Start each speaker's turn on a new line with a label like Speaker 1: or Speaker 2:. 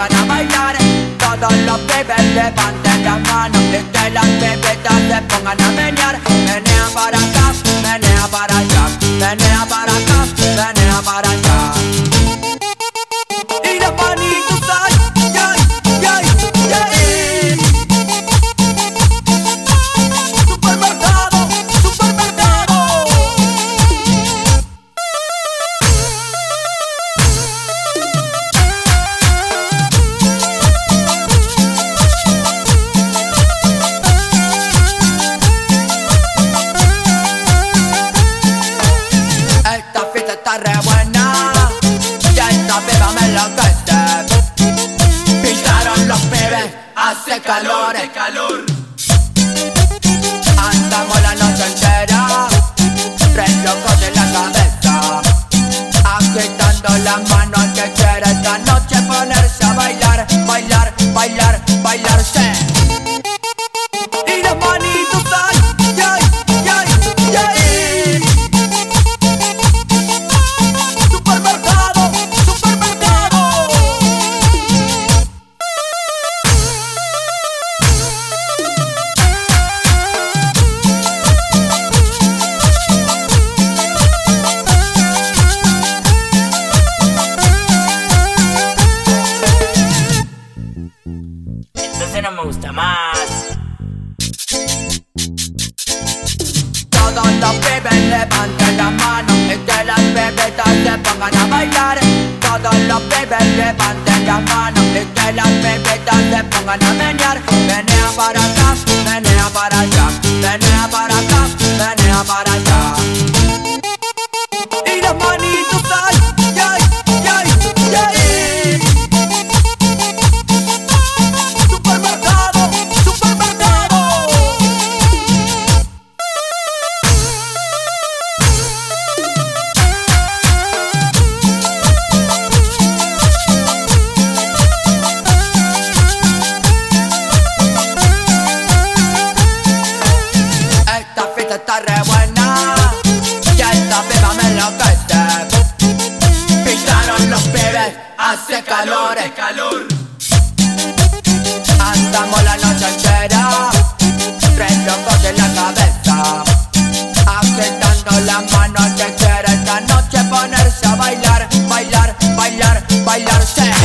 Speaker 1: pongan a bailar. Todos los pibes levanten las manos y que las bebidas se pongan a menear. Menea para acá, menea para allá, menea para acá, menea para allá. Hace calor, calor. Andamos la noche entera Re locos de la cabeza. Agitando las manos al que quiera esta noche ponerse a bailar, bailar, bailar, bailarse
Speaker 2: No me gusta más.
Speaker 1: Todos los pibes levanten las manos y que las bebidas se pongan a bailar. Todos los pibes levanten las manos y que las bebidas se pongan a menear. Menea para acá, menea para allá, menea para acá, esta está re buena. Y esta piba me enloquece. Pillaron los pibes, hace calor, Andamos la noche entera Tres locos en la cabeza. Agitando las manos que quiere esta noche ponerse a bailar, bailar, bailar, bailarse.